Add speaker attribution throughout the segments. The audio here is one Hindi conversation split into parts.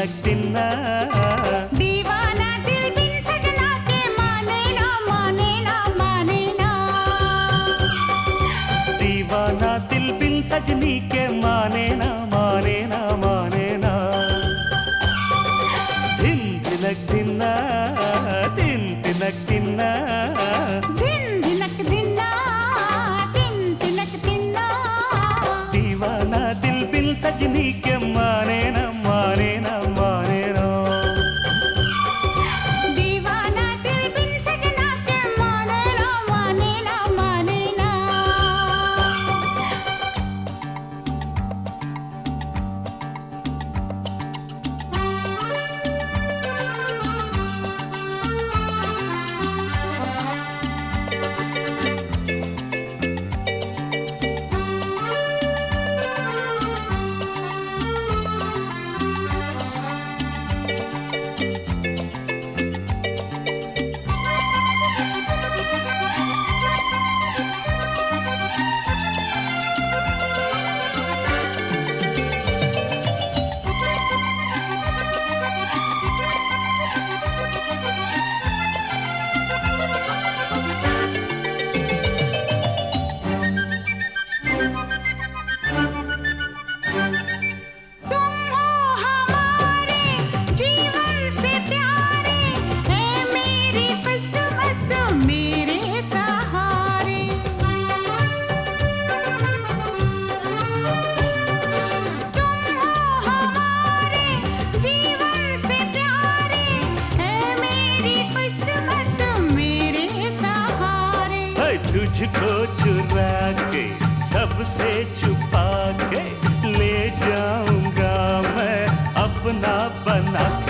Speaker 1: எனக்கு தின்ன को चुरा के सबसे छुपा के ले जाऊँगा मैं अपना बना के।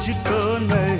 Speaker 2: chicken.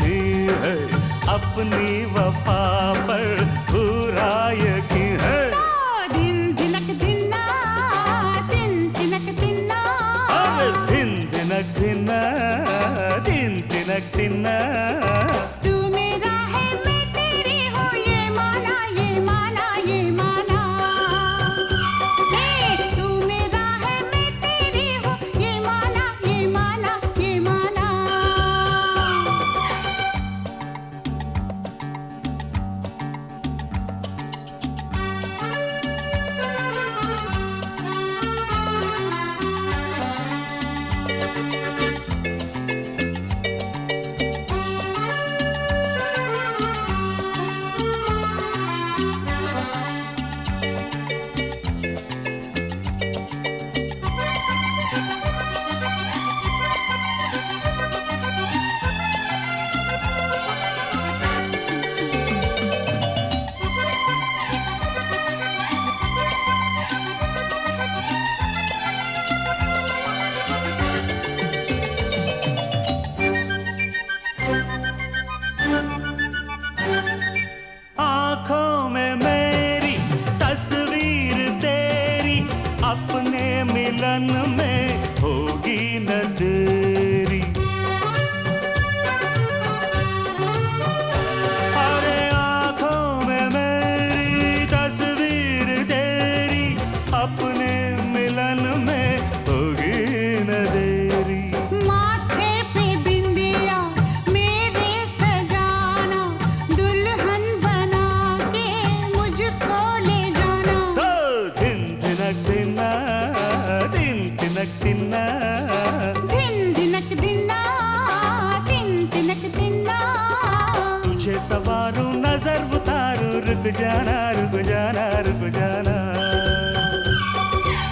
Speaker 2: पीछे सवारू नज़र उतारू, रुक जाना रुक जाना रुक जाना।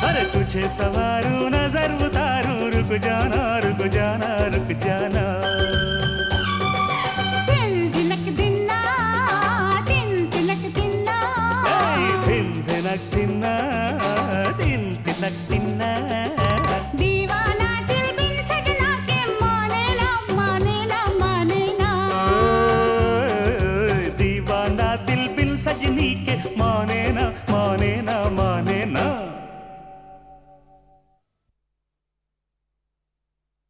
Speaker 2: अरे तुझे सवारू नज़र उतारू, रुक जाना, रुक